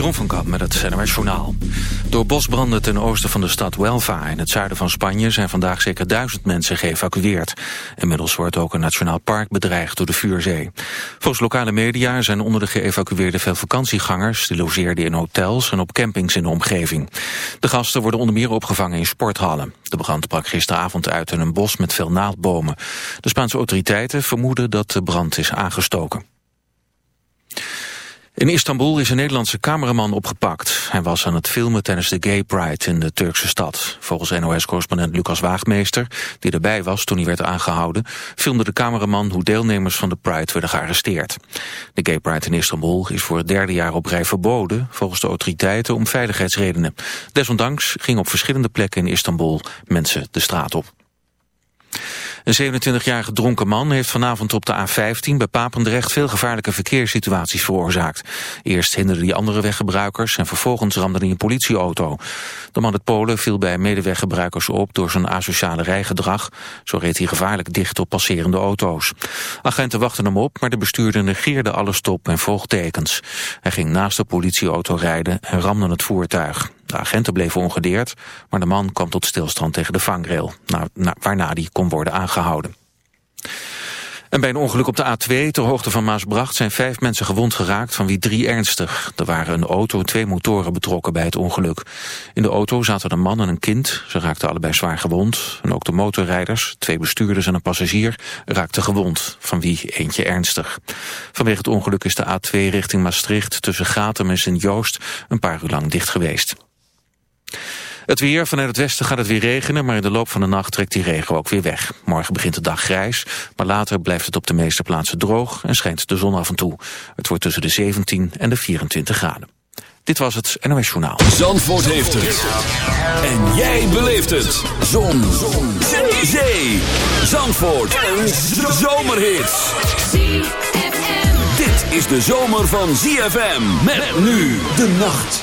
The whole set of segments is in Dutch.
Jeroen van Kamp met het NRS Journaal. Door bosbranden ten oosten van de stad Huelva in het zuiden van Spanje... zijn vandaag zeker duizend mensen geëvacueerd. Inmiddels wordt ook een nationaal park bedreigd door de vuurzee. Volgens lokale media zijn onder de geëvacueerden veel vakantiegangers... die logeerden in hotels en op campings in de omgeving. De gasten worden onder meer opgevangen in sporthallen. De brand brak gisteravond uit in een bos met veel naaldbomen. De Spaanse autoriteiten vermoeden dat de brand is aangestoken. In Istanbul is een Nederlandse cameraman opgepakt. Hij was aan het filmen tijdens de Gay Pride in de Turkse stad. Volgens NOS-correspondent Lucas Waagmeester, die erbij was toen hij werd aangehouden, filmde de cameraman hoe deelnemers van de Pride werden gearresteerd. De Gay Pride in Istanbul is voor het derde jaar op rij verboden, volgens de autoriteiten om veiligheidsredenen. Desondanks gingen op verschillende plekken in Istanbul mensen de straat op. Een 27-jarige dronken man heeft vanavond op de A15 bij Papendrecht veel gevaarlijke verkeerssituaties veroorzaakt. Eerst hinderde hij andere weggebruikers en vervolgens ramde hij een politieauto. De man uit Polen viel bij medeweggebruikers op door zijn asociale rijgedrag. Zo reed hij gevaarlijk dicht op passerende auto's. Agenten wachten hem op, maar de bestuurder negeerde alle stop- en volgtekens. Hij ging naast de politieauto rijden en ramde het voertuig. De agenten bleven ongedeerd, maar de man kwam tot stilstand tegen de vangrail, waarna die kon worden aangehouden. En bij een ongeluk op de A2 ter hoogte van Maasbracht zijn vijf mensen gewond geraakt, van wie drie ernstig. Er waren een auto en twee motoren betrokken bij het ongeluk. In de auto zaten een man en een kind. Ze raakten allebei zwaar gewond. En ook de motorrijders, twee bestuurders en een passagier, raakten gewond, van wie eentje ernstig. Vanwege het ongeluk is de A2 richting Maastricht tussen Gatem en Sint-Joost een paar uur lang dicht geweest. Het weer, vanuit het westen gaat het weer regenen, maar in de loop van de nacht trekt die regen ook weer weg. Morgen begint de dag grijs, maar later blijft het op de meeste plaatsen droog en schijnt de zon af en toe. Het wordt tussen de 17 en de 24 graden. Dit was het NOS Journaal. Zandvoort heeft het. En jij beleeft het. Zon. zon. Zee. Zandvoort. Een zomerhit. Dit is de zomer van ZFM. Met nu de nacht.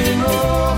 anymore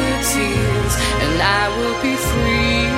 tears and I will be free.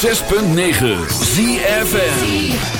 106.9 ZFN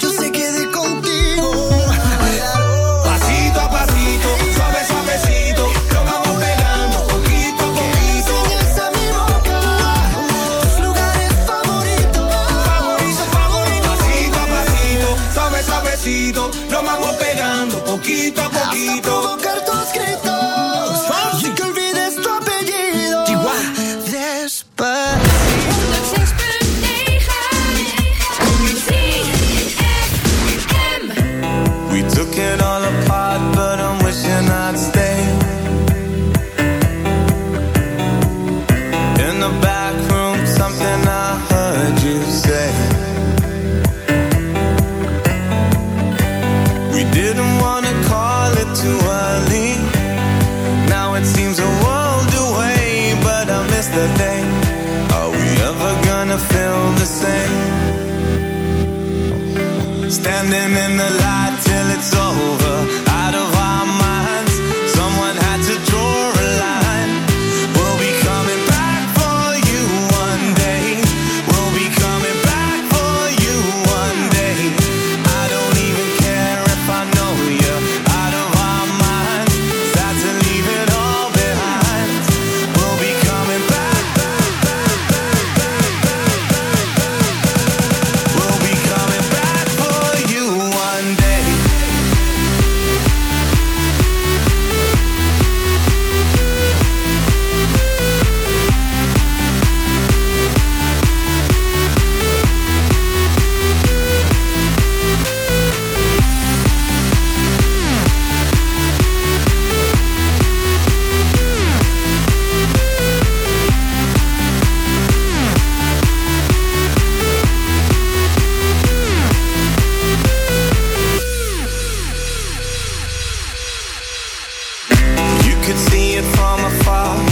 could see it from afar.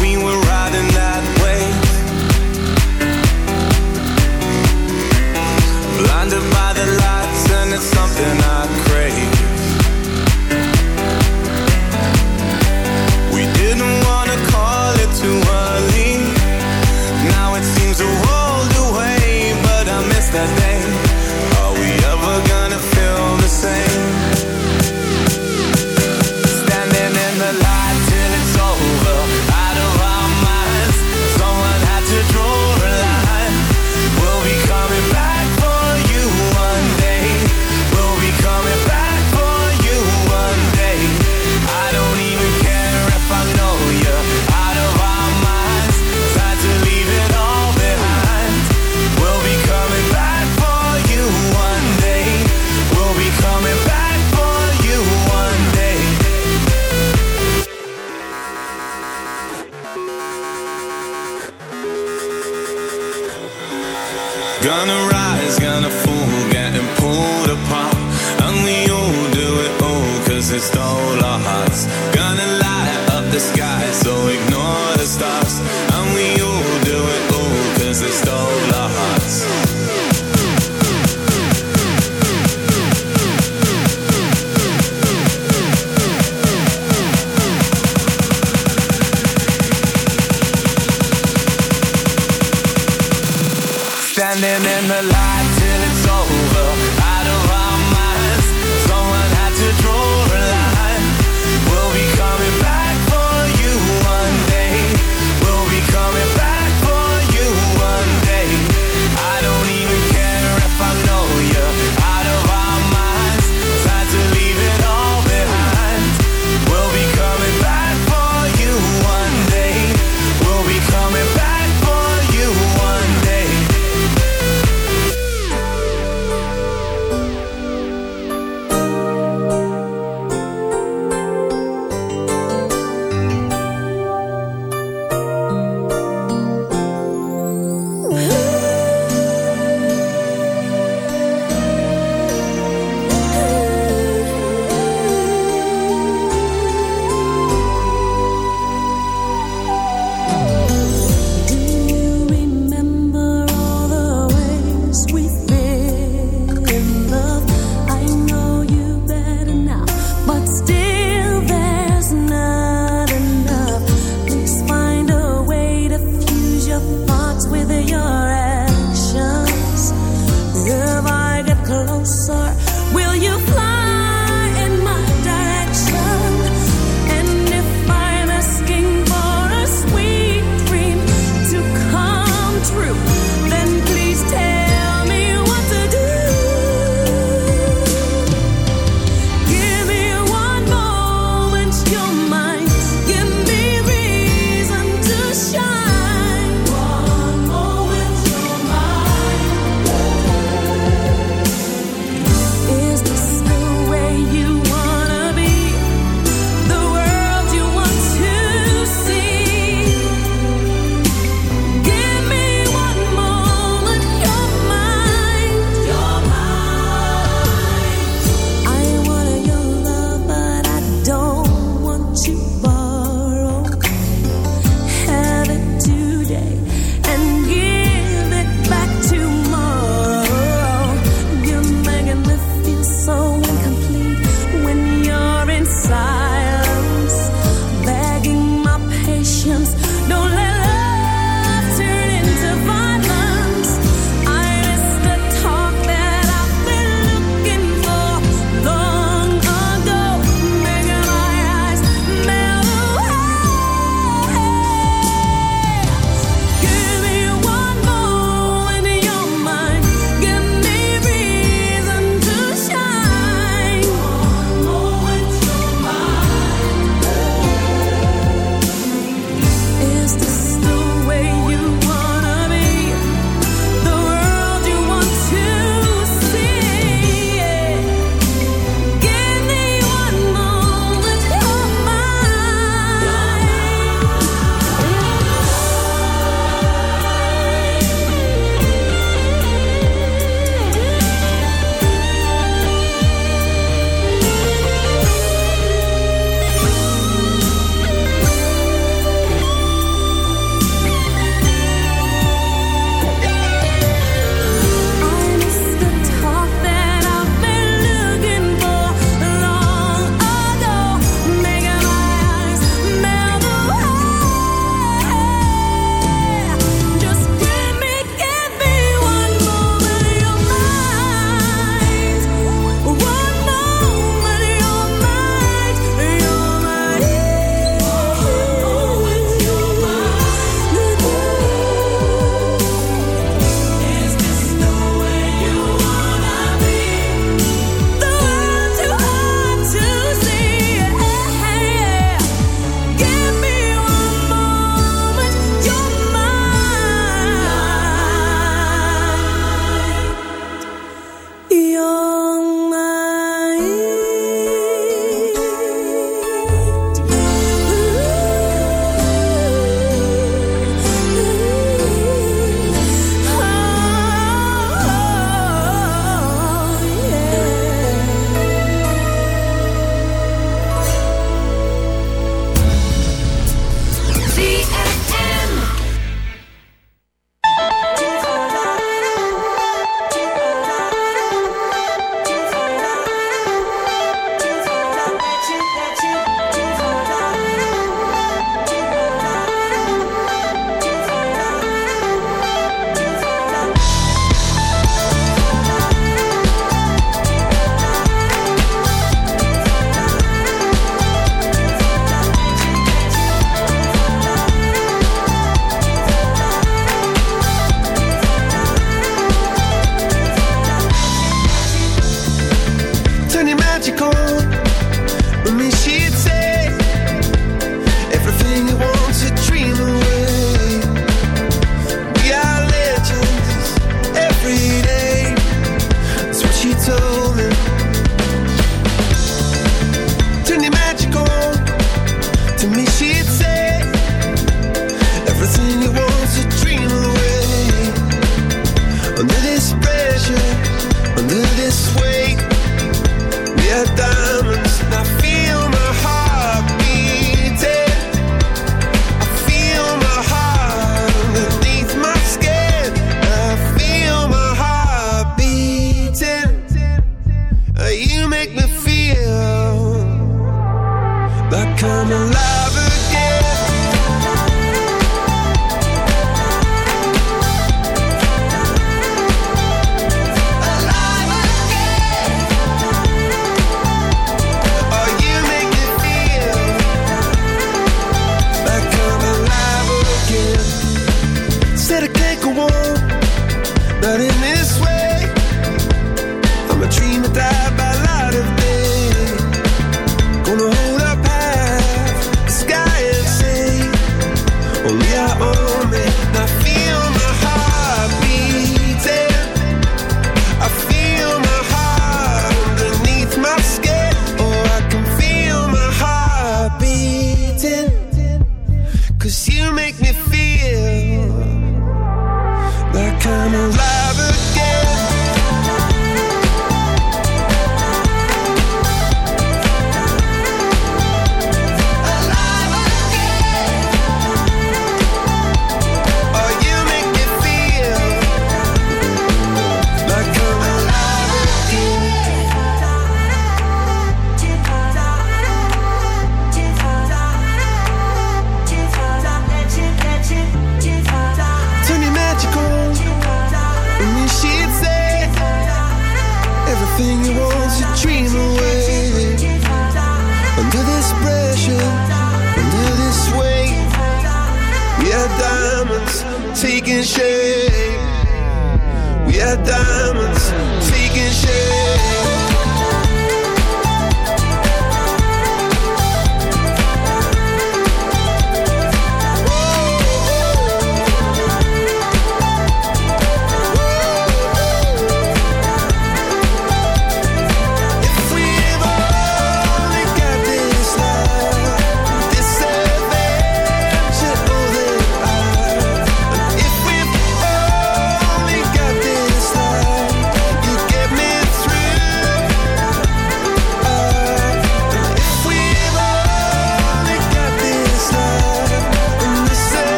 diamonds, taking shape.